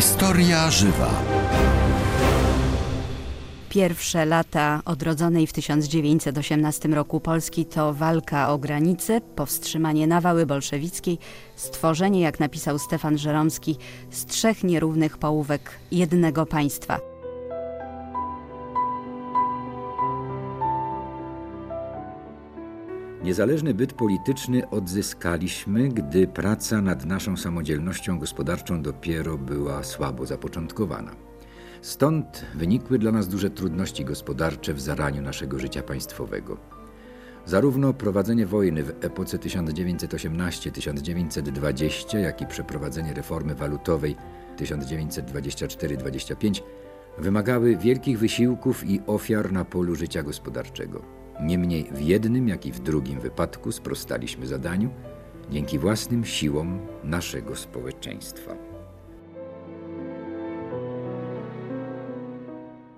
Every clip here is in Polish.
Historia żywa. Pierwsze lata odrodzonej w 1918 roku Polski to walka o granice, powstrzymanie nawały bolszewickiej, stworzenie, jak napisał Stefan Żeromski, z trzech nierównych połówek jednego państwa. Niezależny byt polityczny odzyskaliśmy, gdy praca nad naszą samodzielnością gospodarczą dopiero była słabo zapoczątkowana. Stąd wynikły dla nas duże trudności gospodarcze w zaraniu naszego życia państwowego. Zarówno prowadzenie wojny w epoce 1918-1920, jak i przeprowadzenie reformy walutowej 1924-25 wymagały wielkich wysiłków i ofiar na polu życia gospodarczego. Niemniej w jednym, jak i w drugim wypadku sprostaliśmy zadaniu dzięki własnym siłom naszego społeczeństwa.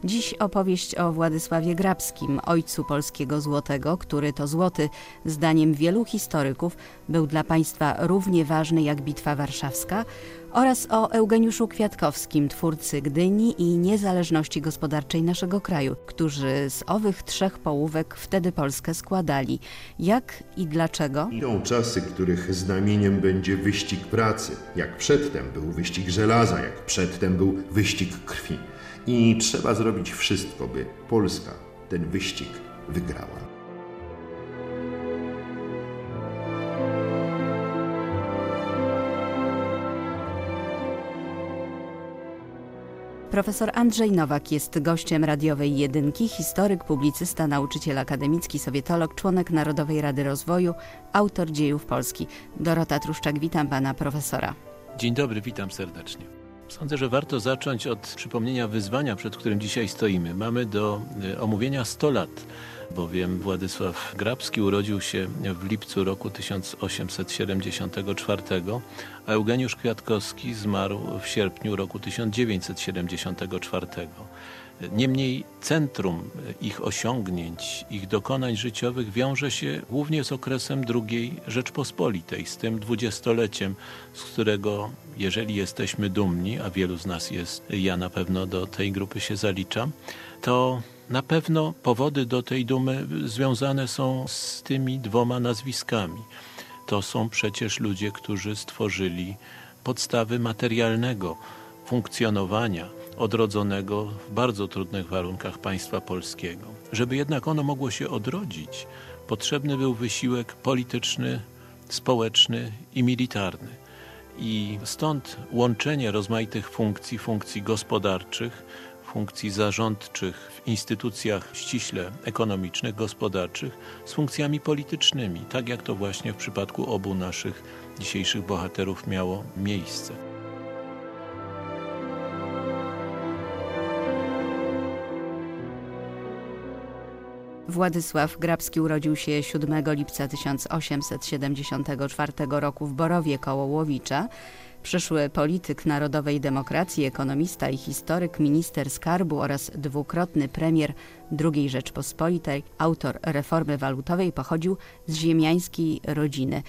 Dziś opowieść o Władysławie Grabskim, ojcu polskiego złotego, który to złoty, zdaniem wielu historyków, był dla państwa równie ważny jak Bitwa Warszawska, oraz o Eugeniuszu Kwiatkowskim, twórcy Gdyni i niezależności gospodarczej naszego kraju, którzy z owych trzech połówek wtedy Polskę składali. Jak i dlaczego? Idą czasy, których znamieniem będzie wyścig pracy. Jak przedtem był wyścig żelaza, jak przedtem był wyścig krwi. I trzeba zrobić wszystko, by Polska ten wyścig wygrała. Profesor Andrzej Nowak jest gościem radiowej jedynki, historyk, publicysta, nauczyciel akademicki, sowietolog, członek Narodowej Rady Rozwoju, autor dziejów Polski. Dorota Truszczak, witam pana profesora. Dzień dobry, witam serdecznie. Sądzę, że warto zacząć od przypomnienia wyzwania, przed którym dzisiaj stoimy. Mamy do e, omówienia 100 lat bowiem Władysław Grabski urodził się w lipcu roku 1874, a Eugeniusz Kwiatkowski zmarł w sierpniu roku 1974. Niemniej centrum ich osiągnięć, ich dokonań życiowych wiąże się głównie z okresem II Rzeczpospolitej, z tym dwudziestoleciem, z którego, jeżeli jesteśmy dumni, a wielu z nas jest, ja na pewno do tej grupy się zaliczam, to na pewno powody do tej dumy związane są z tymi dwoma nazwiskami. To są przecież ludzie, którzy stworzyli podstawy materialnego funkcjonowania odrodzonego w bardzo trudnych warunkach państwa polskiego. Żeby jednak ono mogło się odrodzić, potrzebny był wysiłek polityczny, społeczny i militarny. I stąd łączenie rozmaitych funkcji, funkcji gospodarczych, funkcji zarządczych w instytucjach ściśle ekonomicznych, gospodarczych z funkcjami politycznymi, tak jak to właśnie w przypadku obu naszych dzisiejszych bohaterów miało miejsce. Władysław Grabski urodził się 7 lipca 1874 roku w Borowie koło Łowicza. Przyszły polityk narodowej demokracji, ekonomista i historyk, minister skarbu oraz dwukrotny premier II Rzeczpospolitej, autor reformy walutowej, pochodził z ziemiańskiej rodziny.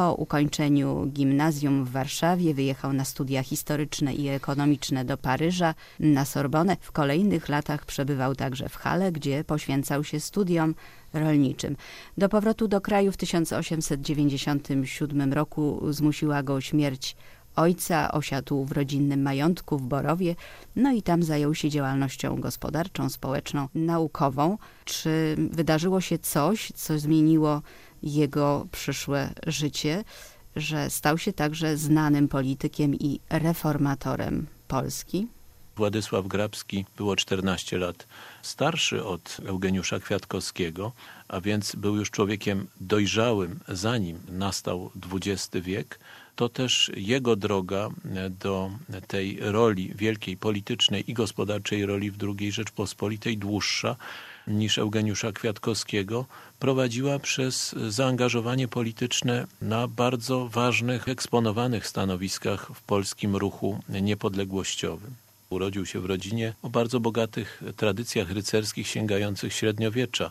Po ukończeniu gimnazjum w Warszawie wyjechał na studia historyczne i ekonomiczne do Paryża, na Sorbonę. W kolejnych latach przebywał także w Hale, gdzie poświęcał się studiom rolniczym. Do powrotu do kraju w 1897 roku zmusiła go śmierć ojca, osiadł w rodzinnym majątku w Borowie, no i tam zajął się działalnością gospodarczą, społeczną, naukową. Czy wydarzyło się coś, co zmieniło jego przyszłe życie, że stał się także znanym politykiem i reformatorem Polski? Władysław Grabski było 14 lat starszy od Eugeniusza Kwiatkowskiego, a więc był już człowiekiem dojrzałym, zanim nastał XX wiek to też jego droga do tej roli wielkiej politycznej i gospodarczej roli w II Rzeczpospolitej dłuższa niż Eugeniusza Kwiatkowskiego prowadziła przez zaangażowanie polityczne na bardzo ważnych, eksponowanych stanowiskach w polskim ruchu niepodległościowym. Urodził się w rodzinie o bardzo bogatych tradycjach rycerskich sięgających średniowiecza.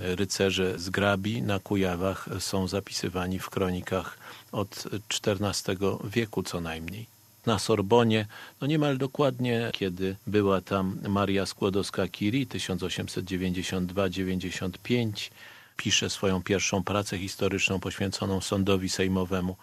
Rycerze z Grabi na Kujawach są zapisywani w kronikach od XIV wieku co najmniej. Na Sorbonie, no niemal dokładnie, kiedy była tam Maria Skłodowska-Curie 1892-95, pisze swoją pierwszą pracę historyczną poświęconą sądowi sejmowemu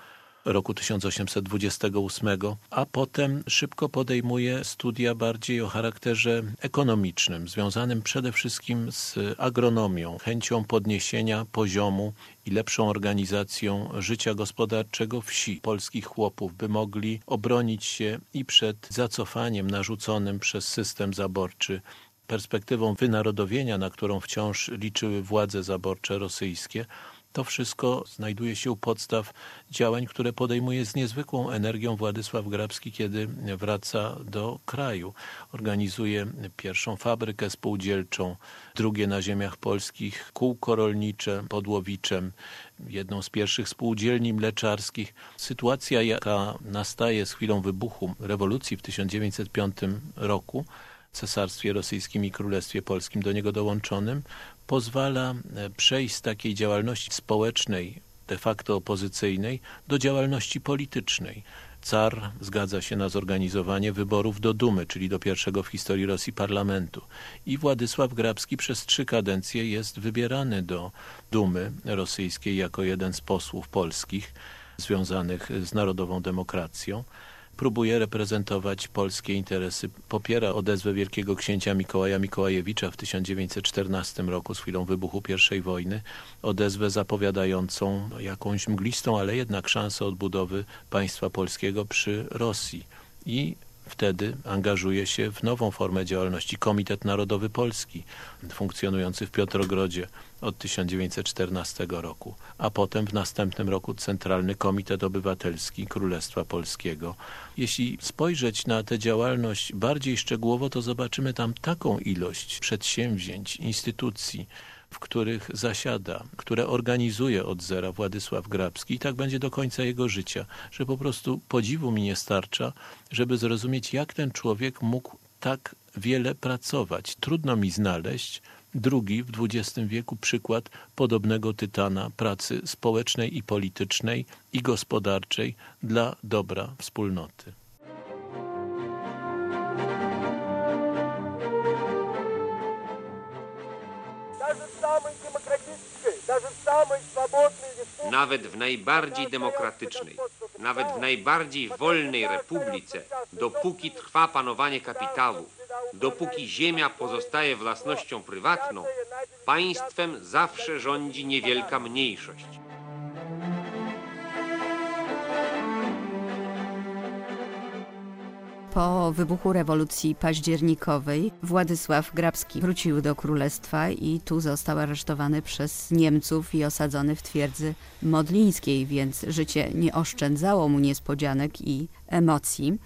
roku 1828, a potem szybko podejmuje studia bardziej o charakterze ekonomicznym, związanym przede wszystkim z agronomią, chęcią podniesienia poziomu i lepszą organizacją życia gospodarczego wsi, polskich chłopów, by mogli obronić się i przed zacofaniem narzuconym przez system zaborczy perspektywą wynarodowienia, na którą wciąż liczyły władze zaborcze rosyjskie, to wszystko znajduje się u podstaw działań, które podejmuje z niezwykłą energią Władysław Grabski, kiedy wraca do kraju. Organizuje pierwszą fabrykę spółdzielczą, drugie na ziemiach polskich kółko rolnicze pod Łowiczem, jedną z pierwszych spółdzielni mleczarskich. Sytuacja, jaka nastaje z chwilą wybuchu rewolucji w 1905 roku, Cesarstwie Rosyjskim i Królestwie Polskim do niego dołączonym, pozwala e, przejść z takiej działalności społecznej, de facto opozycyjnej, do działalności politycznej. Car zgadza się na zorganizowanie wyborów do Dumy, czyli do pierwszego w historii Rosji parlamentu. I Władysław Grabski przez trzy kadencje jest wybierany do Dumy rosyjskiej jako jeden z posłów polskich związanych z narodową demokracją próbuje reprezentować polskie interesy. Popiera odezwę wielkiego księcia Mikołaja Mikołajewicza w 1914 roku z chwilą wybuchu I wojny. Odezwę zapowiadającą jakąś mglistą, ale jednak szansę odbudowy państwa polskiego przy Rosji. I wtedy angażuje się w nową formę działalności Komitet Narodowy Polski, funkcjonujący w Piotrogrodzie od 1914 roku, a potem w następnym roku Centralny Komitet Obywatelski Królestwa Polskiego. Jeśli spojrzeć na tę działalność bardziej szczegółowo, to zobaczymy tam taką ilość przedsięwzięć, instytucji, w których zasiada, które organizuje od zera Władysław Grabski i tak będzie do końca jego życia, że po prostu podziwu mi nie starcza, żeby zrozumieć, jak ten człowiek mógł tak wiele pracować. Trudno mi znaleźć drugi w XX wieku przykład podobnego tytana pracy społecznej i politycznej i gospodarczej dla dobra wspólnoty. Nawet w najbardziej demokratycznej, nawet w najbardziej wolnej republice, dopóki trwa panowanie kapitału, dopóki ziemia pozostaje własnością prywatną, państwem zawsze rządzi niewielka mniejszość. Po wybuchu rewolucji październikowej Władysław Grabski wrócił do królestwa i tu został aresztowany przez Niemców i osadzony w twierdzy modlińskiej, więc życie nie oszczędzało mu niespodzianek i emocji.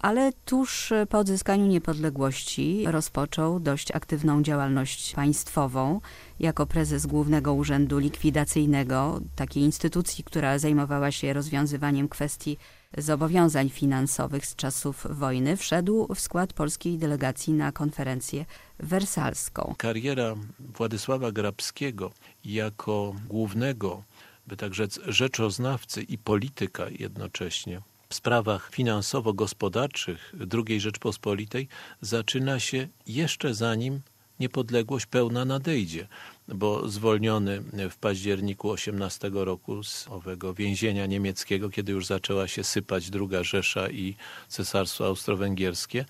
Ale tuż po odzyskaniu niepodległości rozpoczął dość aktywną działalność państwową jako prezes Głównego Urzędu Likwidacyjnego, takiej instytucji, która zajmowała się rozwiązywaniem kwestii zobowiązań finansowych z czasów wojny, wszedł w skład polskiej delegacji na konferencję wersalską. Kariera Władysława Grabskiego jako głównego, by tak rzec, rzeczoznawcy i polityka jednocześnie w sprawach finansowo-gospodarczych II Rzeczpospolitej zaczyna się jeszcze zanim niepodległość pełna nadejdzie bo zwolniony w październiku 18 roku z owego więzienia niemieckiego, kiedy już zaczęła się sypać druga Rzesza i Cesarstwo Austro-Węgierskie,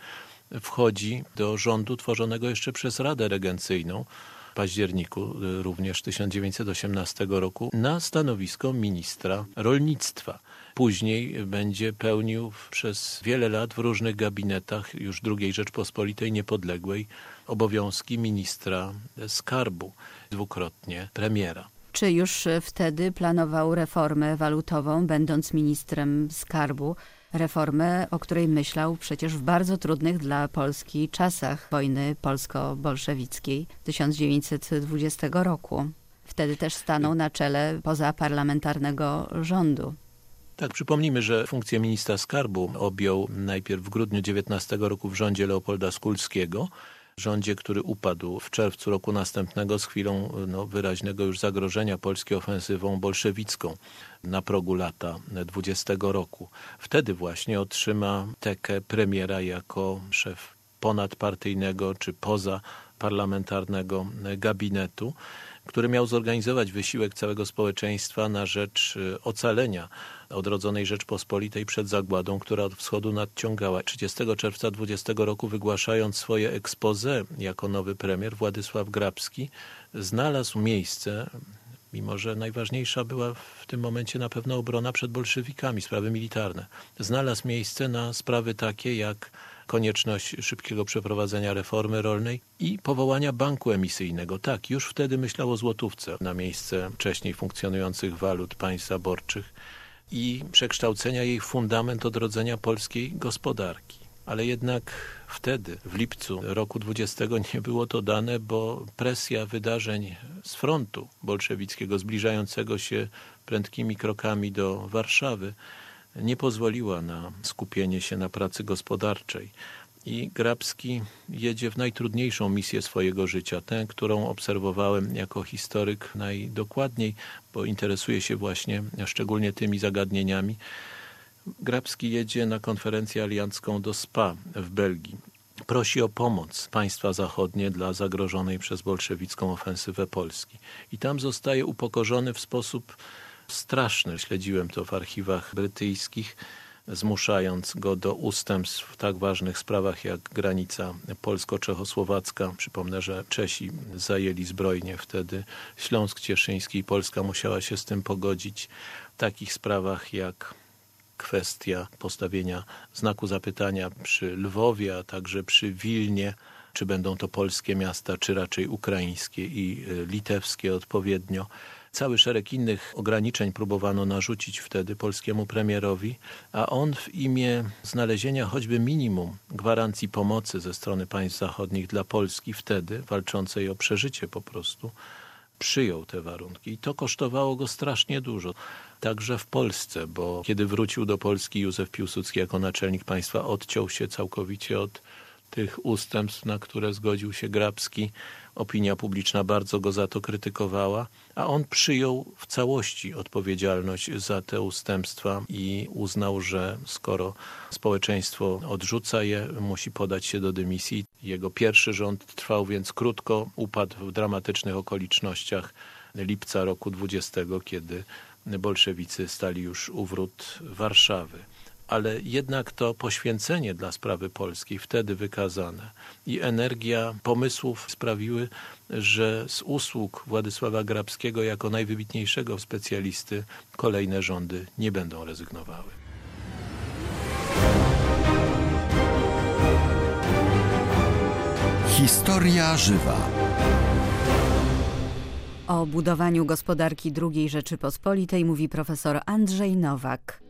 wchodzi do rządu tworzonego jeszcze przez Radę Regencyjną w październiku również 1918 roku na stanowisko ministra rolnictwa. Później będzie pełnił przez wiele lat w różnych gabinetach już II Rzeczpospolitej Niepodległej obowiązki ministra skarbu, dwukrotnie premiera. Czy już wtedy planował reformę walutową, będąc ministrem skarbu? Reformę, o której myślał przecież w bardzo trudnych dla Polski czasach wojny polsko-bolszewickiej 1920 roku. Wtedy też stanął na czele pozaparlamentarnego rządu. Tak, przypomnijmy, że funkcję ministra skarbu objął najpierw w grudniu 19 roku w rządzie Leopolda Skulskiego, rządzie, który upadł w czerwcu roku następnego z chwilą no, wyraźnego już zagrożenia Polski ofensywą bolszewicką. Na progu lata 20 roku. Wtedy właśnie otrzyma tekę premiera jako szef ponadpartyjnego czy poza parlamentarnego gabinetu, który miał zorganizować wysiłek całego społeczeństwa na rzecz y, ocalenia odrodzonej Rzeczpospolitej przed zagładą, która od wschodu nadciągała. 30 czerwca 20 roku wygłaszając swoje expose jako nowy premier, Władysław Grabski znalazł miejsce mimo że najważniejsza była w tym momencie na pewno obrona przed bolszewikami, sprawy militarne. Znalazł miejsce na sprawy takie jak konieczność szybkiego przeprowadzenia reformy rolnej i powołania banku emisyjnego. Tak, już wtedy myślał o złotówce na miejsce wcześniej funkcjonujących walut państw zaborczych i przekształcenia jej w fundament odrodzenia polskiej gospodarki. Ale jednak wtedy, w lipcu roku 20, nie było to dane, bo presja wydarzeń z frontu bolszewickiego, zbliżającego się prędkimi krokami do Warszawy, nie pozwoliła na skupienie się na pracy gospodarczej. I Grabski jedzie w najtrudniejszą misję swojego życia, tę, którą obserwowałem jako historyk najdokładniej, bo interesuje się właśnie szczególnie tymi zagadnieniami. Grabski jedzie na konferencję aliancką do SPA w Belgii. Prosi o pomoc państwa zachodnie dla zagrożonej przez bolszewicką ofensywę Polski. I tam zostaje upokorzony w sposób straszny. Śledziłem to w archiwach brytyjskich, zmuszając go do ustępstw w tak ważnych sprawach jak granica polsko-czechosłowacka. Przypomnę, że Czesi zajęli zbrojnie wtedy Śląsk Cieszyński i Polska musiała się z tym pogodzić. W takich sprawach jak kwestia postawienia znaku zapytania przy Lwowie, a także przy Wilnie, czy będą to polskie miasta, czy raczej ukraińskie i litewskie odpowiednio. Cały szereg innych ograniczeń próbowano narzucić wtedy polskiemu premierowi, a on w imię znalezienia choćby minimum gwarancji pomocy ze strony państw zachodnich dla Polski wtedy, walczącej o przeżycie po prostu, przyjął te warunki. I to kosztowało go strasznie dużo. Także w Polsce, bo kiedy wrócił do Polski Józef Piłsudski jako naczelnik państwa odciął się całkowicie od tych ustępstw, na które zgodził się Grabski. Opinia publiczna bardzo go za to krytykowała, a on przyjął w całości odpowiedzialność za te ustępstwa i uznał, że skoro społeczeństwo odrzuca je, musi podać się do dymisji. Jego pierwszy rząd trwał więc krótko, upadł w dramatycznych okolicznościach lipca roku 20, kiedy bolszewicy stali już u wrót Warszawy ale jednak to poświęcenie dla sprawy polskiej wtedy wykazane i energia pomysłów sprawiły, że z usług Władysława Grabskiego jako najwybitniejszego specjalisty kolejne rządy nie będą rezygnowały. Historia żywa. O budowaniu gospodarki II Rzeczypospolitej mówi profesor Andrzej Nowak.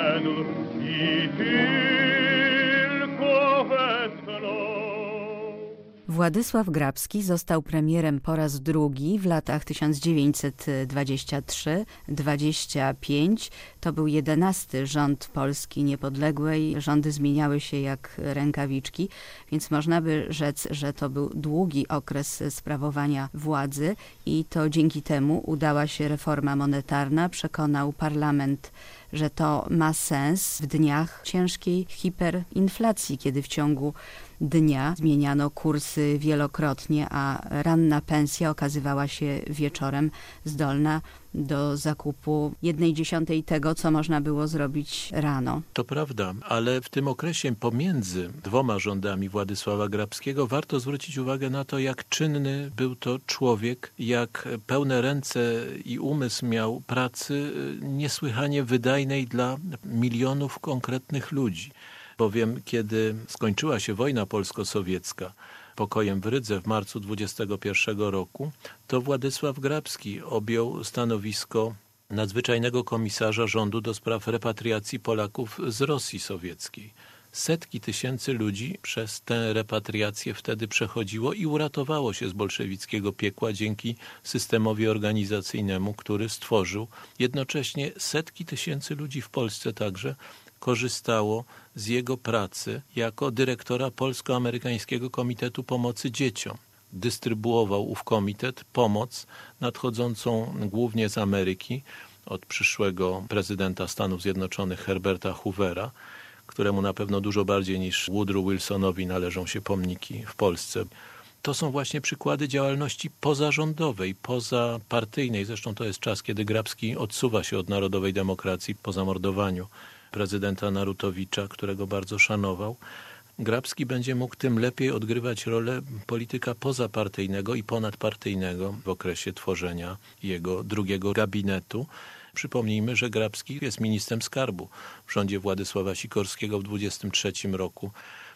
Władysław Grabski został premierem po raz drugi w latach 1923-25. To był jedenasty rząd Polski niepodległej. Rządy zmieniały się jak rękawiczki, więc można by rzec, że to był długi okres sprawowania władzy i to dzięki temu udała się reforma monetarna. Przekonał parlament że to ma sens w dniach ciężkiej hiperinflacji, kiedy w ciągu dnia zmieniano kursy wielokrotnie, a ranna pensja okazywała się wieczorem zdolna do zakupu jednej dziesiątej tego, co można było zrobić rano. To prawda, ale w tym okresie pomiędzy dwoma rządami Władysława Grabskiego warto zwrócić uwagę na to, jak czynny był to człowiek, jak pełne ręce i umysł miał pracy niesłychanie wydajnej dla milionów konkretnych ludzi bowiem kiedy skończyła się wojna polsko-sowiecka, pokojem w Rydze w marcu 21 roku, to Władysław Grabski objął stanowisko nadzwyczajnego komisarza rządu do spraw repatriacji Polaków z Rosji Sowieckiej. Setki tysięcy ludzi przez tę repatriację wtedy przechodziło i uratowało się z bolszewickiego piekła dzięki systemowi organizacyjnemu, który stworzył. Jednocześnie setki tysięcy ludzi w Polsce także korzystało z jego pracy jako dyrektora Polsko-Amerykańskiego Komitetu Pomocy Dzieciom. Dystrybuował ów komitet pomoc nadchodzącą głównie z Ameryki od przyszłego prezydenta Stanów Zjednoczonych Herberta Hoovera, któremu na pewno dużo bardziej niż Woodrow Wilsonowi należą się pomniki w Polsce. To są właśnie przykłady działalności pozarządowej, pozapartyjnej. Zresztą to jest czas, kiedy Grabski odsuwa się od narodowej demokracji po zamordowaniu prezydenta Narutowicza, którego bardzo szanował. Grabski będzie mógł tym lepiej odgrywać rolę polityka pozapartyjnego i ponadpartyjnego w okresie tworzenia jego drugiego gabinetu. Przypomnijmy, że Grabski jest ministrem skarbu w rządzie Władysława Sikorskiego w 23 roku,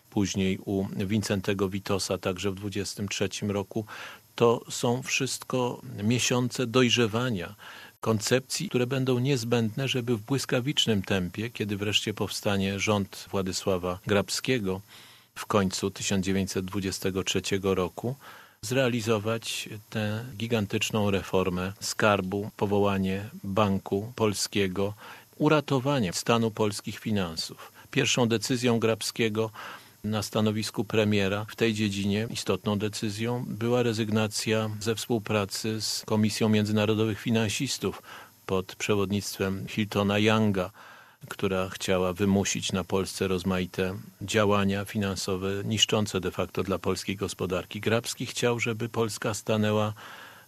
później u Wincentego Witosa także w 23 roku. To są wszystko miesiące dojrzewania koncepcji, które będą niezbędne, żeby w błyskawicznym tempie, kiedy wreszcie powstanie rząd Władysława Grabskiego w końcu 1923 roku, zrealizować tę gigantyczną reformę skarbu, powołanie Banku Polskiego, uratowanie stanu polskich finansów. Pierwszą decyzją Grabskiego na stanowisku premiera w tej dziedzinie istotną decyzją była rezygnacja ze współpracy z Komisją Międzynarodowych Finansistów pod przewodnictwem Hiltona Younga, która chciała wymusić na Polsce rozmaite działania finansowe niszczące de facto dla polskiej gospodarki. Grabski chciał, żeby Polska stanęła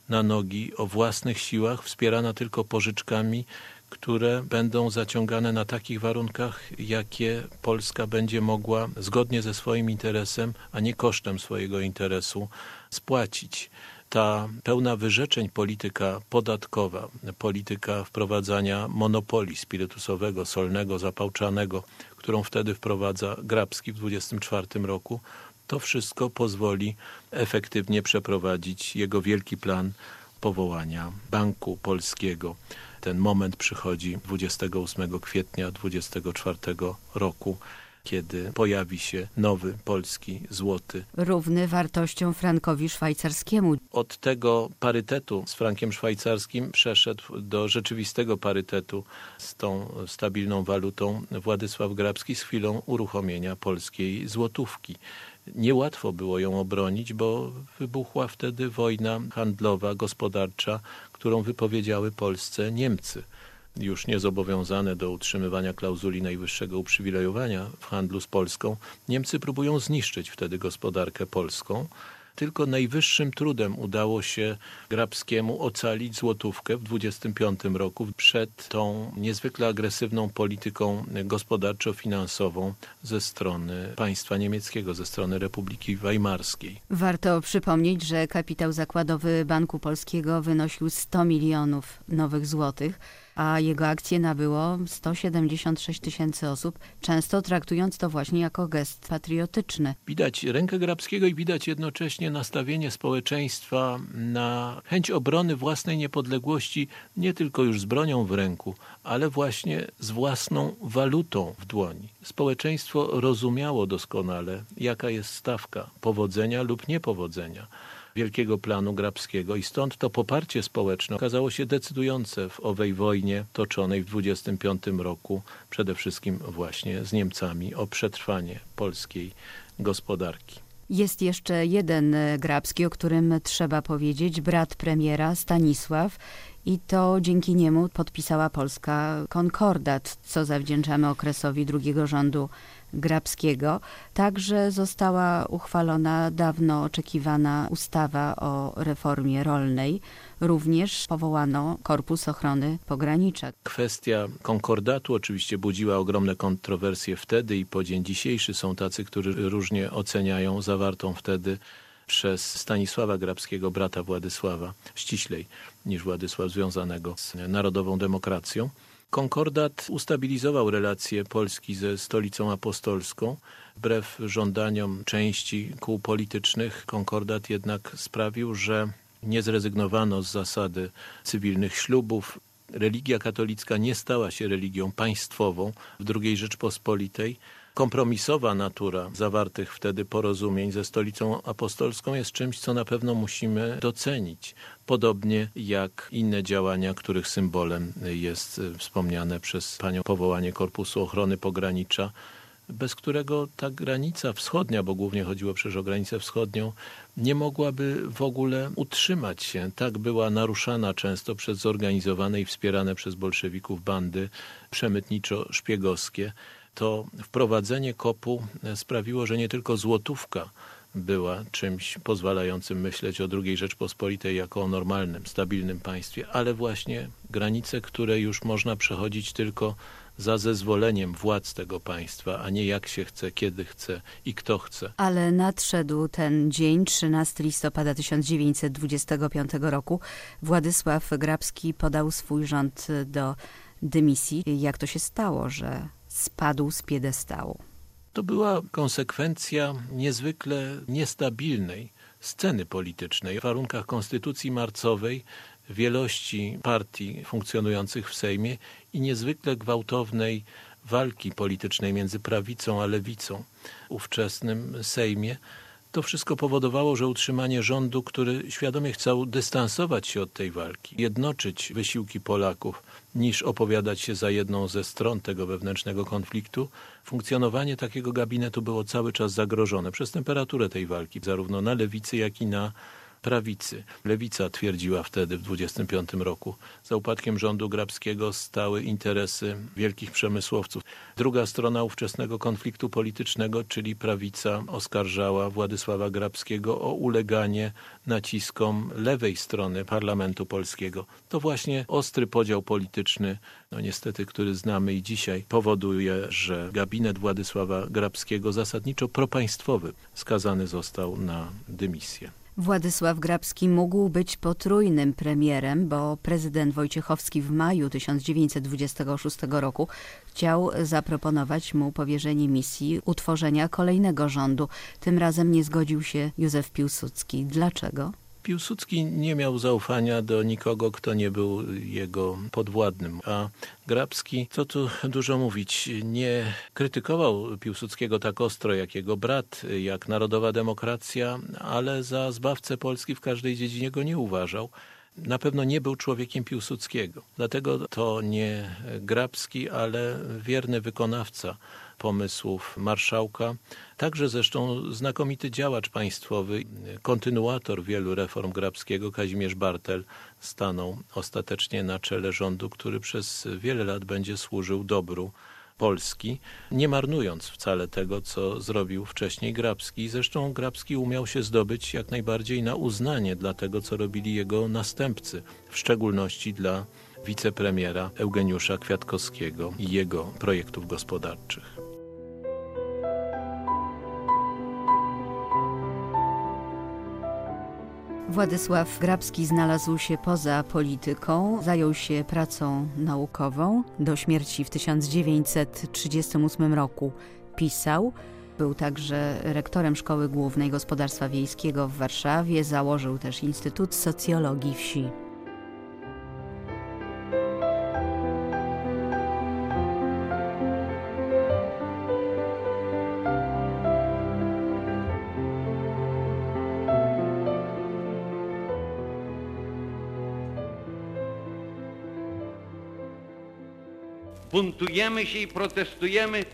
na nogi o własnych siłach, wspierana tylko pożyczkami, które będą zaciągane na takich warunkach, jakie Polska będzie mogła zgodnie ze swoim interesem, a nie kosztem swojego interesu spłacić. Ta pełna wyrzeczeń polityka podatkowa, polityka wprowadzania monopoli spirytusowego, solnego, zapałczanego, którą wtedy wprowadza Grabski w 24 roku, to wszystko pozwoli efektywnie przeprowadzić jego wielki plan powołania Banku Polskiego. Ten moment przychodzi 28 kwietnia 24 roku, kiedy pojawi się nowy polski złoty. Równy wartością frankowi szwajcarskiemu. Od tego parytetu z frankiem szwajcarskim przeszedł do rzeczywistego parytetu z tą stabilną walutą Władysław Grabski z chwilą uruchomienia polskiej złotówki. Niełatwo było ją obronić, bo wybuchła wtedy wojna handlowa, gospodarcza, którą wypowiedziały Polsce Niemcy. Już niezobowiązane do utrzymywania klauzuli najwyższego uprzywilejowania w handlu z Polską, Niemcy próbują zniszczyć wtedy gospodarkę polską. Tylko najwyższym trudem udało się Grabskiemu ocalić złotówkę w 25 roku przed tą niezwykle agresywną polityką gospodarczo-finansową ze strony państwa niemieckiego, ze strony Republiki Weimarskiej. Warto przypomnieć, że kapitał zakładowy Banku Polskiego wynosił 100 milionów nowych złotych, a jego akcje nabyło 176 tysięcy osób, często traktując to właśnie jako gest patriotyczny. Widać rękę Grabskiego i widać jednocześnie nastawienie społeczeństwa na chęć obrony własnej niepodległości, nie tylko już z bronią w ręku, ale właśnie z własną walutą w dłoni. Społeczeństwo rozumiało doskonale, jaka jest stawka powodzenia lub niepowodzenia wielkiego planu Grabskiego i stąd to poparcie społeczne okazało się decydujące w owej wojnie toczonej w 25 roku, przede wszystkim właśnie z Niemcami o przetrwanie polskiej gospodarki. Jest jeszcze jeden Grabski, o którym trzeba powiedzieć, brat premiera Stanisław i to dzięki niemu podpisała Polska konkordat, co zawdzięczamy okresowi drugiego rządu Grabskiego. Także została uchwalona dawno oczekiwana ustawa o reformie rolnej. Również powołano Korpus Ochrony Pogranicza. Kwestia konkordatu oczywiście budziła ogromne kontrowersje wtedy i po dzień dzisiejszy są tacy, którzy różnie oceniają zawartą wtedy przez Stanisława Grabskiego, brata Władysława, ściślej niż Władysław związanego z narodową demokracją. Konkordat ustabilizował relacje Polski ze stolicą apostolską. Wbrew żądaniom części kół politycznych, konkordat jednak sprawił, że nie zrezygnowano z zasady cywilnych ślubów. Religia katolicka nie stała się religią państwową w II Rzeczpospolitej. Kompromisowa natura zawartych wtedy porozumień ze stolicą apostolską jest czymś, co na pewno musimy docenić. Podobnie jak inne działania, których symbolem jest wspomniane przez panią powołanie Korpusu Ochrony Pogranicza, bez którego ta granica wschodnia, bo głównie chodziło przecież o granicę wschodnią, nie mogłaby w ogóle utrzymać się. Tak była naruszana często przez zorganizowane i wspierane przez bolszewików bandy przemytniczo-szpiegowskie. To wprowadzenie kopu sprawiło, że nie tylko złotówka była czymś pozwalającym myśleć o II Rzeczpospolitej jako o normalnym, stabilnym państwie, ale właśnie granice, które już można przechodzić tylko za zezwoleniem władz tego państwa, a nie jak się chce, kiedy chce i kto chce. Ale nadszedł ten dzień, 13 listopada 1925 roku. Władysław Grabski podał swój rząd do dymisji. Jak to się stało, że spadł z piedestału? To była konsekwencja niezwykle niestabilnej sceny politycznej w warunkach konstytucji marcowej, wielości partii funkcjonujących w Sejmie i niezwykle gwałtownej walki politycznej między prawicą a lewicą w ówczesnym Sejmie. To wszystko powodowało, że utrzymanie rządu, który świadomie chciał dystansować się od tej walki, jednoczyć wysiłki Polaków, niż opowiadać się za jedną ze stron tego wewnętrznego konfliktu, funkcjonowanie takiego gabinetu było cały czas zagrożone przez temperaturę tej walki, zarówno na lewicy, jak i na prawicy. Lewica twierdziła wtedy w 25 roku, za upadkiem rządu grabskiego stały interesy wielkich przemysłowców. Druga strona ówczesnego konfliktu politycznego, czyli prawica, oskarżała Władysława Grabskiego o uleganie naciskom lewej strony parlamentu polskiego. To właśnie ostry podział polityczny, no niestety, który znamy i dzisiaj, powoduje, że gabinet Władysława Grabskiego zasadniczo propaństwowy skazany został na dymisję. Władysław Grabski mógł być potrójnym premierem, bo prezydent Wojciechowski w maju 1926 roku chciał zaproponować mu powierzenie misji utworzenia kolejnego rządu. Tym razem nie zgodził się Józef Piłsudski. Dlaczego? Piłsudski nie miał zaufania do nikogo, kto nie był jego podwładnym, a Grabski, co tu dużo mówić, nie krytykował Piłsudskiego tak ostro jak jego brat, jak Narodowa Demokracja, ale za zbawcę Polski w każdej dziedzinie go nie uważał na pewno nie był człowiekiem Piłsudskiego. Dlatego to nie Grabski, ale wierny wykonawca pomysłów marszałka, także zresztą znakomity działacz państwowy, kontynuator wielu reform Grabskiego, Kazimierz Bartel, stanął ostatecznie na czele rządu, który przez wiele lat będzie służył dobru Polski, nie marnując wcale tego, co zrobił wcześniej Grabski. Zresztą Grabski umiał się zdobyć jak najbardziej na uznanie dla tego, co robili jego następcy, w szczególności dla wicepremiera Eugeniusza Kwiatkowskiego i jego projektów gospodarczych. Władysław Grabski znalazł się poza polityką, zajął się pracą naukową. Do śmierci w 1938 roku pisał. Był także rektorem Szkoły Głównej Gospodarstwa Wiejskiego w Warszawie, założył też Instytut Socjologii Wsi. Buntujemy się i protestujemy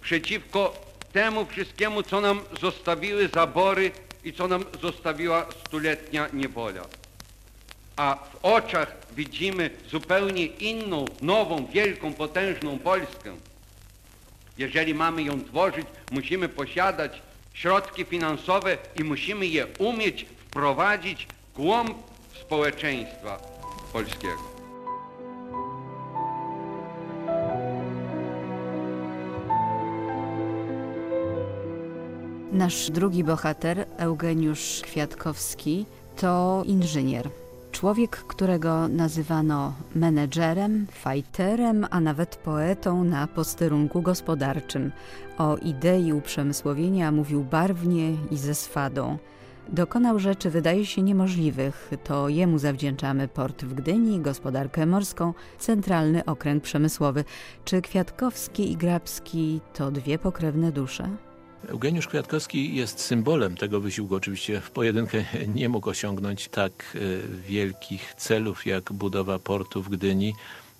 przeciwko temu wszystkiemu, co nam zostawiły zabory i co nam zostawiła stuletnia niewola. A w oczach widzimy zupełnie inną, nową, wielką, potężną Polskę. Jeżeli mamy ją tworzyć, musimy posiadać środki finansowe i musimy je umieć wprowadzić głąb społeczeństwa polskiego. Nasz drugi bohater, Eugeniusz Kwiatkowski, to inżynier człowiek, którego nazywano menedżerem, fajterem, a nawet poetą na posterunku gospodarczym. O idei uprzemysłowienia mówił barwnie i ze swadą. Dokonał rzeczy, wydaje się, niemożliwych. To jemu zawdzięczamy port w Gdyni, gospodarkę morską, centralny okręg przemysłowy. Czy Kwiatkowski i Grabski to dwie pokrewne dusze? Eugeniusz Kwiatkowski jest symbolem tego wysiłku. Oczywiście w pojedynkę nie mógł osiągnąć tak e, wielkich celów jak budowa portu w Gdyni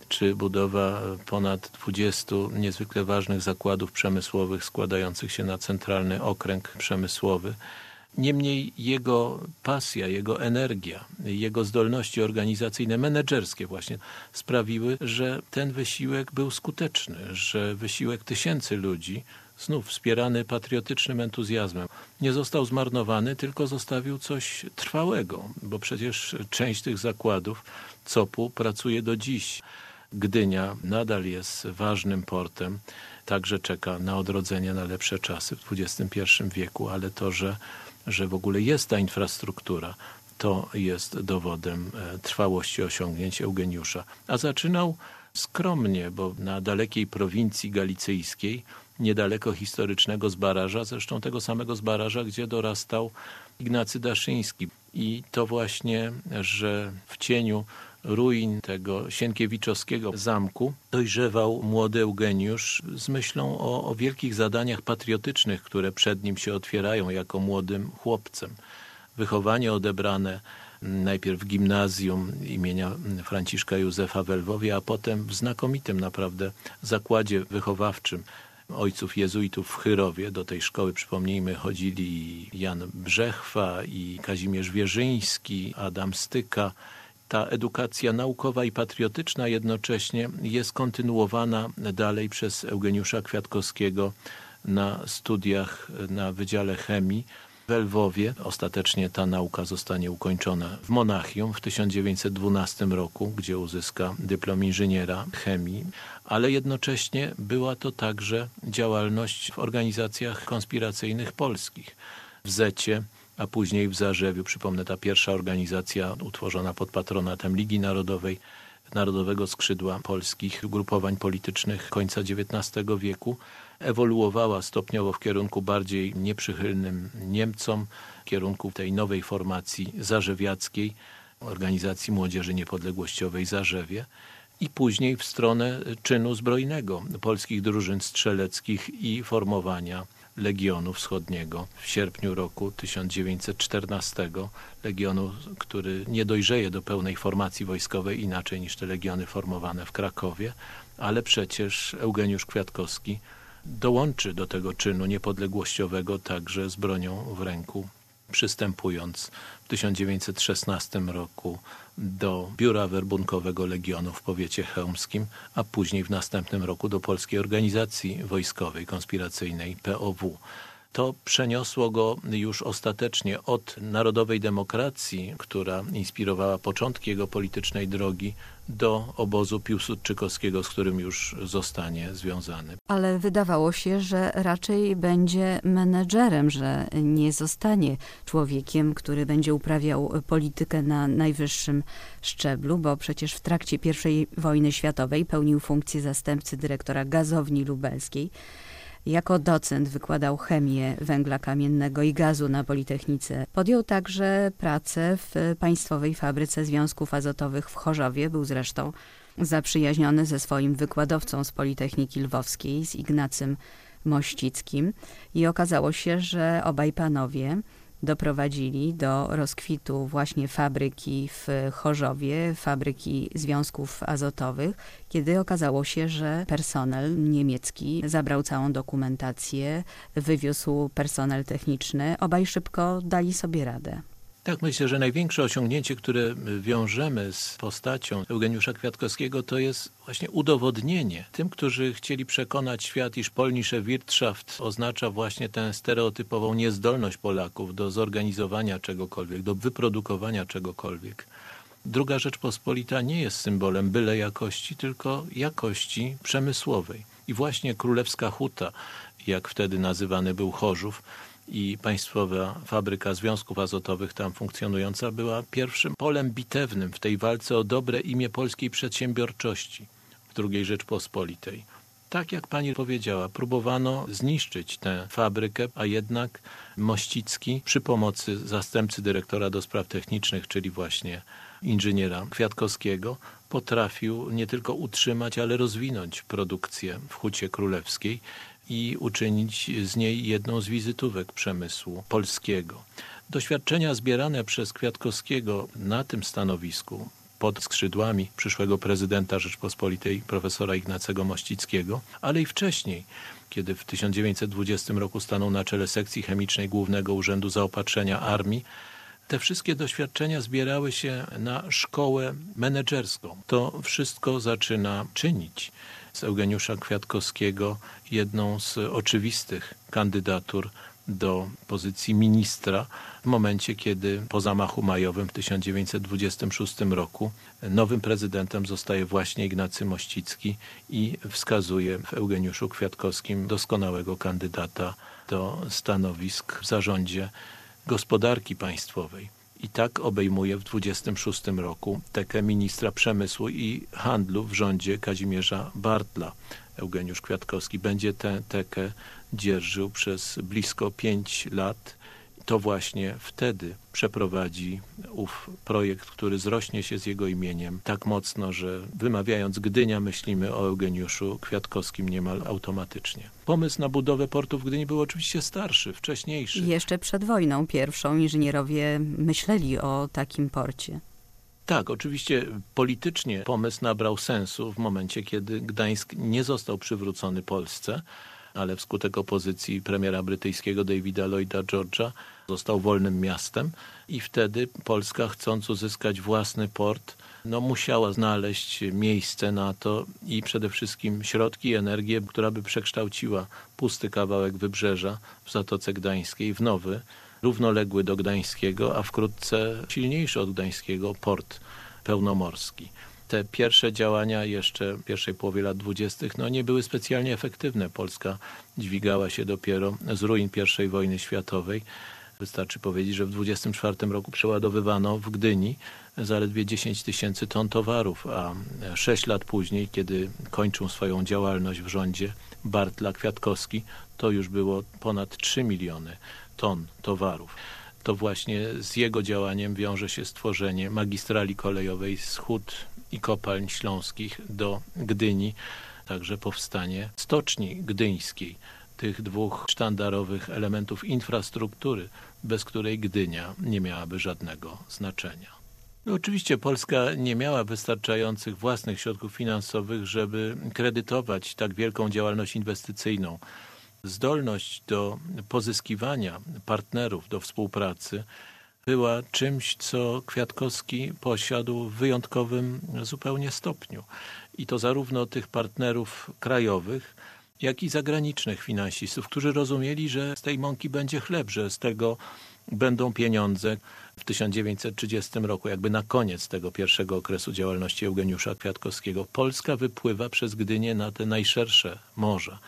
czy budowa ponad 20 niezwykle ważnych zakładów przemysłowych składających się na centralny okręg przemysłowy. Niemniej jego pasja, jego energia, jego zdolności organizacyjne, menedżerskie właśnie sprawiły, że ten wysiłek był skuteczny, że wysiłek tysięcy ludzi, znów wspierany patriotycznym entuzjazmem, nie został zmarnowany, tylko zostawił coś trwałego, bo przecież część tych zakładów COP-u pracuje do dziś. Gdynia nadal jest ważnym portem, także czeka na odrodzenie, na lepsze czasy w XXI wieku, ale to, że że w ogóle jest ta infrastruktura, to jest dowodem e, trwałości osiągnięć Eugeniusza. A zaczynał skromnie, bo na dalekiej prowincji galicyjskiej, niedaleko historycznego Zbaraża, zresztą tego samego Zbaraża, gdzie dorastał Ignacy Daszyński. I to właśnie, że w cieniu ruin tego sienkiewiczowskiego zamku dojrzewał młody Eugeniusz z myślą o, o wielkich zadaniach patriotycznych, które przed nim się otwierają jako młodym chłopcem. Wychowanie odebrane najpierw w gimnazjum imienia Franciszka Józefa w Lwowie, a potem w znakomitym naprawdę zakładzie wychowawczym ojców jezuitów w Chyrowie. Do tej szkoły, przypomnijmy, chodzili Jan Brzechwa i Kazimierz Wierzyński, Adam Styka, ta edukacja naukowa i patriotyczna jednocześnie jest kontynuowana dalej przez Eugeniusza Kwiatkowskiego na studiach na Wydziale Chemii w Lwowie. Ostatecznie ta nauka zostanie ukończona w Monachium w 1912 roku, gdzie uzyska dyplom inżyniera chemii, ale jednocześnie była to także działalność w organizacjach konspiracyjnych polskich. W Zecie a później w Zarzewiu, przypomnę, ta pierwsza organizacja utworzona pod patronatem Ligi Narodowej, Narodowego Skrzydła Polskich Grupowań Politycznych końca XIX wieku, ewoluowała stopniowo w kierunku bardziej nieprzychylnym Niemcom, w kierunku tej nowej formacji zarzewiackiej, Organizacji Młodzieży Niepodległościowej Zarzewie i później w stronę czynu zbrojnego polskich drużyn strzeleckich i formowania Legionu Wschodniego w sierpniu roku 1914, legionu, który nie dojrzeje do pełnej formacji wojskowej inaczej niż te legiony formowane w Krakowie, ale przecież Eugeniusz Kwiatkowski dołączy do tego czynu niepodległościowego także z bronią w ręku, przystępując w 1916 roku do Biura Werbunkowego Legionu w powiecie chełmskim, a później w następnym roku do Polskiej Organizacji Wojskowej Konspiracyjnej POW. To przeniosło go już ostatecznie od narodowej demokracji, która inspirowała początki jego politycznej drogi, do obozu Piłsudczykowskiego, z którym już zostanie związany. Ale wydawało się, że raczej będzie menedżerem, że nie zostanie człowiekiem, który będzie uprawiał politykę na najwyższym szczeblu, bo przecież w trakcie I wojny światowej pełnił funkcję zastępcy dyrektora gazowni lubelskiej. Jako docent wykładał chemię węgla kamiennego i gazu na Politechnice. Podjął także pracę w Państwowej Fabryce Związków Azotowych w Chorzowie. Był zresztą zaprzyjaźniony ze swoim wykładowcą z Politechniki Lwowskiej, z Ignacym Mościckim. I okazało się, że obaj panowie doprowadzili do rozkwitu właśnie fabryki w Chorzowie, fabryki związków azotowych, kiedy okazało się, że personel niemiecki zabrał całą dokumentację, wywiózł personel techniczny. Obaj szybko dali sobie radę. Tak, myślę, że największe osiągnięcie, które wiążemy z postacią Eugeniusza Kwiatkowskiego, to jest właśnie udowodnienie tym, którzy chcieli przekonać świat, iż Polnische Wirtschaft oznacza właśnie tę stereotypową niezdolność Polaków do zorganizowania czegokolwiek, do wyprodukowania czegokolwiek. Druga Rzeczpospolita nie jest symbolem byle jakości, tylko jakości przemysłowej. I właśnie królewska huta, jak wtedy nazywany był Chorzów, i Państwowa Fabryka Związków Azotowych tam funkcjonująca była pierwszym polem bitewnym w tej walce o dobre imię polskiej przedsiębiorczości w II Rzeczpospolitej. Tak jak pani powiedziała, próbowano zniszczyć tę fabrykę, a jednak Mościcki przy pomocy zastępcy dyrektora do spraw technicznych, czyli właśnie inżyniera Kwiatkowskiego, potrafił nie tylko utrzymać, ale rozwinąć produkcję w Hucie Królewskiej i uczynić z niej jedną z wizytówek przemysłu polskiego. Doświadczenia zbierane przez Kwiatkowskiego na tym stanowisku pod skrzydłami przyszłego prezydenta Rzeczpospolitej profesora Ignacego Mościckiego, ale i wcześniej, kiedy w 1920 roku stanął na czele sekcji chemicznej Głównego Urzędu Zaopatrzenia Armii, te wszystkie doświadczenia zbierały się na szkołę menedżerską. To wszystko zaczyna czynić z Eugeniusza Kwiatkowskiego jedną z oczywistych kandydatur do pozycji ministra w momencie, kiedy po zamachu majowym w 1926 roku nowym prezydentem zostaje właśnie Ignacy Mościcki i wskazuje w Eugeniuszu Kwiatkowskim doskonałego kandydata do stanowisk w zarządzie gospodarki państwowej. I tak obejmuje w 26 roku tekę ministra przemysłu i handlu w rządzie Kazimierza Bartla. Eugeniusz Kwiatkowski będzie tę tekę dzierżył przez blisko pięć lat. To właśnie wtedy przeprowadzi ów projekt, który zrośnie się z jego imieniem tak mocno, że wymawiając Gdynia myślimy o Eugeniuszu Kwiatkowskim niemal automatycznie. Pomysł na budowę portu w Gdyni był oczywiście starszy, wcześniejszy. Jeszcze przed wojną pierwszą inżynierowie myśleli o takim porcie. Tak, oczywiście politycznie pomysł nabrał sensu w momencie, kiedy Gdańsk nie został przywrócony Polsce, ale wskutek opozycji premiera brytyjskiego Davida Lloyda George'a został wolnym miastem i wtedy Polska chcąc uzyskać własny port, no musiała znaleźć miejsce na to i przede wszystkim środki i energię, która by przekształciła pusty kawałek wybrzeża w Zatoce Gdańskiej w nowy, równoległy do Gdańskiego, a wkrótce silniejszy od Gdańskiego port pełnomorski te pierwsze działania jeszcze w pierwszej połowie lat dwudziestych no, nie były specjalnie efektywne. Polska dźwigała się dopiero z ruin I wojny światowej. Wystarczy powiedzieć, że w 24 roku przeładowywano w Gdyni zaledwie 10 tysięcy ton towarów, a 6 lat później, kiedy kończą swoją działalność w rządzie Bartla Kwiatkowski, to już było ponad 3 miliony ton towarów to właśnie z jego działaniem wiąże się stworzenie magistrali kolejowej Hut i kopalń śląskich do Gdyni, także powstanie stoczni gdyńskiej, tych dwóch sztandarowych elementów infrastruktury, bez której Gdynia nie miałaby żadnego znaczenia. No oczywiście Polska nie miała wystarczających własnych środków finansowych, żeby kredytować tak wielką działalność inwestycyjną. Zdolność do pozyskiwania partnerów do współpracy była czymś, co Kwiatkowski posiadł w wyjątkowym zupełnie stopniu. I to zarówno tych partnerów krajowych, jak i zagranicznych finansistów, którzy rozumieli, że z tej mąki będzie chleb, że z tego będą pieniądze. W 1930 roku, jakby na koniec tego pierwszego okresu działalności Eugeniusza Kwiatkowskiego, Polska wypływa przez Gdynię na te najszersze morza.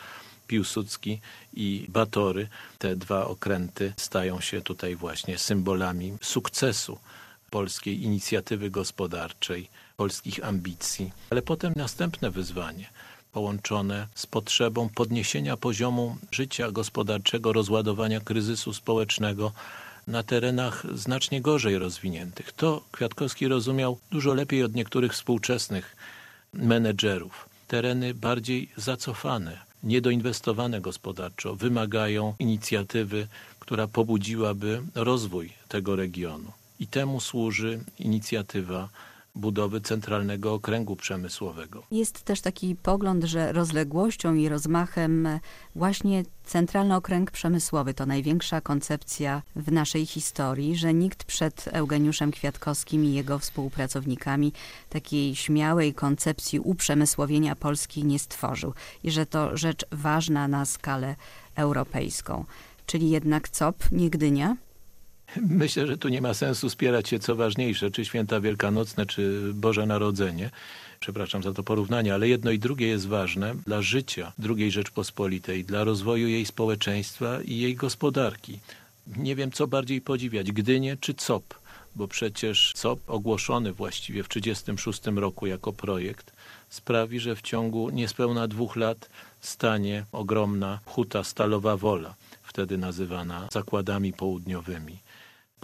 Piłsudski i Batory. Te dwa okręty stają się tutaj właśnie symbolami sukcesu polskiej inicjatywy gospodarczej, polskich ambicji. Ale potem następne wyzwanie połączone z potrzebą podniesienia poziomu życia gospodarczego, rozładowania kryzysu społecznego na terenach znacznie gorzej rozwiniętych. To Kwiatkowski rozumiał dużo lepiej od niektórych współczesnych menedżerów. Tereny bardziej zacofane, niedoinwestowane gospodarczo, wymagają inicjatywy, która pobudziłaby rozwój tego regionu. I temu służy inicjatywa budowy centralnego okręgu przemysłowego. Jest też taki pogląd, że rozległością i rozmachem właśnie centralny okręg przemysłowy to największa koncepcja w naszej historii, że nikt przed Eugeniuszem Kwiatkowskim i jego współpracownikami takiej śmiałej koncepcji uprzemysłowienia Polski nie stworzył i że to rzecz ważna na skalę europejską. Czyli jednak COP, nie? Myślę, że tu nie ma sensu spierać się, co ważniejsze, czy święta wielkanocne, czy Boże Narodzenie. Przepraszam za to porównanie, ale jedno i drugie jest ważne dla życia II Rzeczpospolitej, dla rozwoju jej społeczeństwa i jej gospodarki. Nie wiem, co bardziej podziwiać, Gdynię czy COP, bo przecież COP ogłoszony właściwie w 1936 roku jako projekt sprawi, że w ciągu niespełna dwóch lat stanie ogromna huta Stalowa Wola, wtedy nazywana zakładami południowymi.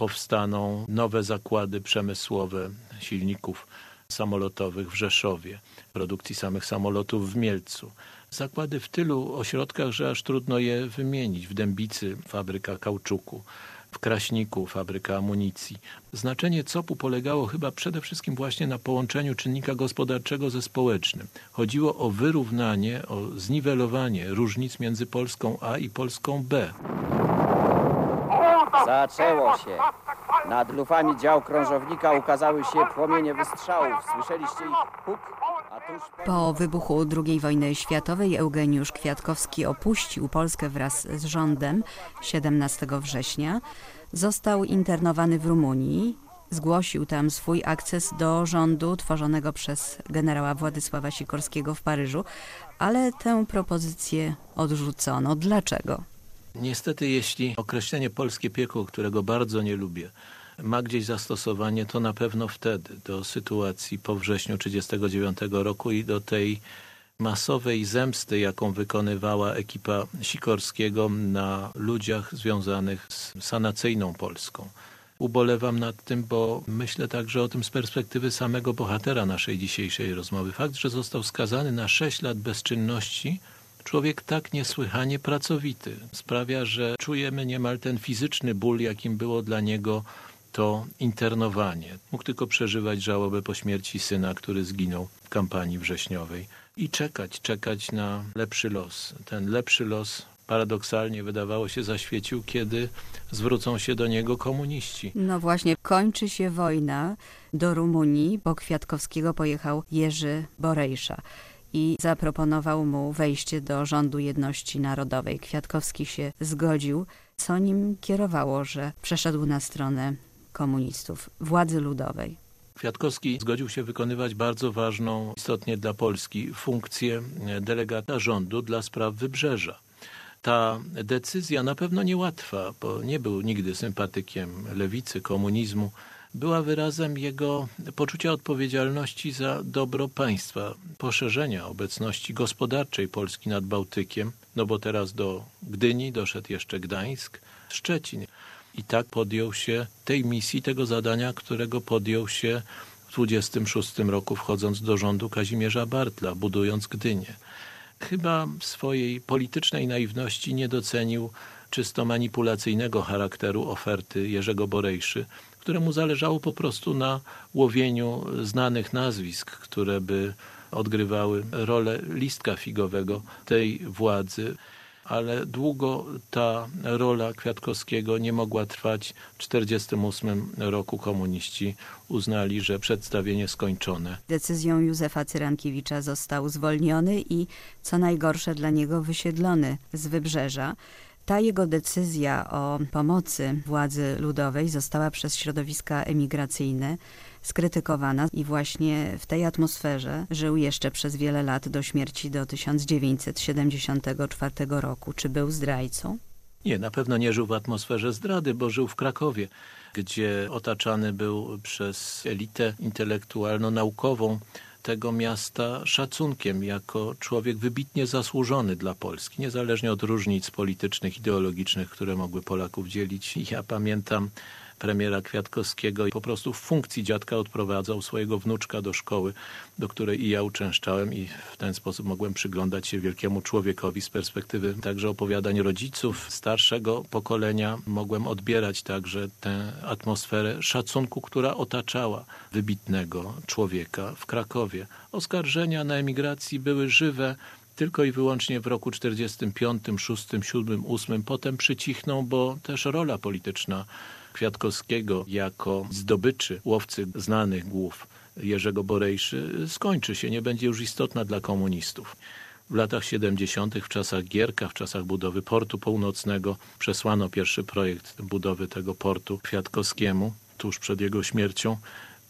Powstaną nowe zakłady przemysłowe silników samolotowych w Rzeszowie, produkcji samych samolotów w Mielcu. Zakłady w tylu ośrodkach, że aż trudno je wymienić. W Dębicy fabryka kauczuku, w Kraśniku fabryka amunicji. Znaczenie COP-u polegało chyba przede wszystkim właśnie na połączeniu czynnika gospodarczego ze społecznym. Chodziło o wyrównanie, o zniwelowanie różnic między Polską A i Polską B. Zaczęło się. Nad lufami dział krążownika ukazały się płomienie wystrzałów. Słyszeliście ich huk? Tuż Po wybuchu II wojny światowej Eugeniusz Kwiatkowski opuścił Polskę wraz z rządem 17 września. Został internowany w Rumunii. Zgłosił tam swój akces do rządu tworzonego przez generała Władysława Sikorskiego w Paryżu, ale tę propozycję odrzucono. Dlaczego? Niestety, jeśli określenie polskie piekło, którego bardzo nie lubię, ma gdzieś zastosowanie, to na pewno wtedy, do sytuacji po wrześniu 1939 roku i do tej masowej zemsty, jaką wykonywała ekipa Sikorskiego na ludziach związanych z sanacyjną Polską. Ubolewam nad tym, bo myślę także o tym z perspektywy samego bohatera naszej dzisiejszej rozmowy. Fakt, że został skazany na 6 lat bezczynności, człowiek tak niesłychanie pracowity, sprawia, że czujemy niemal ten fizyczny ból, jakim było dla niego to internowanie. Mógł tylko przeżywać żałobę po śmierci syna, który zginął w kampanii wrześniowej i czekać, czekać na lepszy los. Ten lepszy los paradoksalnie wydawało się zaświecił, kiedy zwrócą się do niego komuniści. No właśnie, kończy się wojna. Do Rumunii po Kwiatkowskiego pojechał Jerzy Borejsza i zaproponował mu wejście do rządu jedności narodowej. Kwiatkowski się zgodził, co nim kierowało, że przeszedł na stronę komunistów, władzy ludowej. Kwiatkowski zgodził się wykonywać bardzo ważną, istotnie dla Polski, funkcję delegata rządu dla spraw wybrzeża. Ta decyzja na pewno niełatwa, bo nie był nigdy sympatykiem lewicy, komunizmu, była wyrazem jego poczucia odpowiedzialności za dobro państwa, poszerzenia obecności gospodarczej Polski nad Bałtykiem, no bo teraz do Gdyni doszedł jeszcze Gdańsk, Szczecin. I tak podjął się tej misji, tego zadania, którego podjął się w 26 roku, wchodząc do rządu Kazimierza Bartla, budując Gdynię. Chyba swojej politycznej naiwności nie docenił czysto manipulacyjnego charakteru oferty Jerzego Borejszy, któremu zależało po prostu na łowieniu znanych nazwisk, które by odgrywały rolę listka figowego tej władzy. Ale długo ta rola Kwiatkowskiego nie mogła trwać. W 1948 roku komuniści uznali, że przedstawienie skończone. Decyzją Józefa Cyrankiewicza został zwolniony i, co najgorsze dla niego, wysiedlony z wybrzeża. Ta jego decyzja o pomocy władzy ludowej została przez środowiska emigracyjne skrytykowana i właśnie w tej atmosferze żył jeszcze przez wiele lat do śmierci do 1974 roku. Czy był zdrajcą? Nie, na pewno nie żył w atmosferze zdrady, bo żył w Krakowie, gdzie otaczany był przez elitę intelektualno-naukową tego miasta szacunkiem jako człowiek wybitnie zasłużony dla Polski, niezależnie od różnic politycznych, ideologicznych, które mogły Polaków dzielić. Ja pamiętam premiera Kwiatkowskiego i po prostu w funkcji dziadka odprowadzał swojego wnuczka do szkoły, do której i ja uczęszczałem i w ten sposób mogłem przyglądać się wielkiemu człowiekowi z perspektywy także opowiadań rodziców starszego pokolenia. Mogłem odbierać także tę atmosferę szacunku, która otaczała wybitnego człowieka w Krakowie. Oskarżenia na emigracji były żywe, tylko i wyłącznie w roku 45, 6, 7, 8. Potem przycichną, bo też rola polityczna Kwiatkowskiego jako zdobyczy, łowcy znanych głów Jerzego Borejszy skończy się, nie będzie już istotna dla komunistów. W latach 70., w czasach Gierka, w czasach budowy portu północnego, przesłano pierwszy projekt budowy tego portu Kwiatkowskiemu tuż przed jego śmiercią.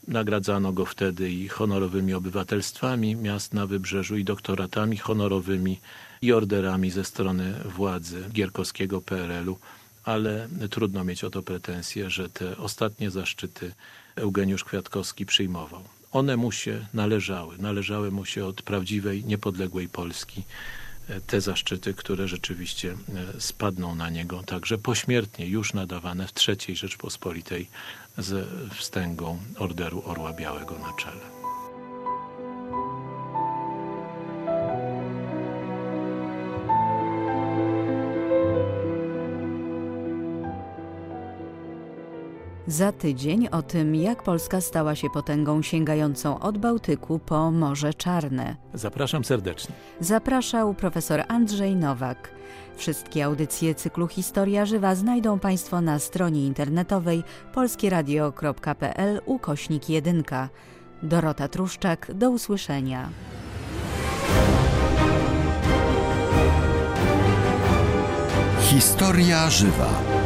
Nagradzano go wtedy i honorowymi obywatelstwami miast na wybrzeżu, i doktoratami honorowymi, i orderami ze strony władzy gierkowskiego PRL-u, ale trudno mieć o to pretensje, że te ostatnie zaszczyty Eugeniusz Kwiatkowski przyjmował. One mu się należały, należały mu się od prawdziwej, niepodległej Polski e, te zaszczyty, które rzeczywiście e, spadną na niego także pośmiertnie, już nadawane w III Rzeczpospolitej ze wstęgą Orderu Orła Białego na czele. Za tydzień o tym, jak Polska stała się potęgą sięgającą od Bałtyku po Morze Czarne. Zapraszam serdecznie. Zapraszał profesor Andrzej Nowak. Wszystkie audycje cyklu Historia Żywa znajdą Państwo na stronie internetowej polskieradio.pl ukośnik 1. Dorota Truszczak, do usłyszenia. Historia żywa.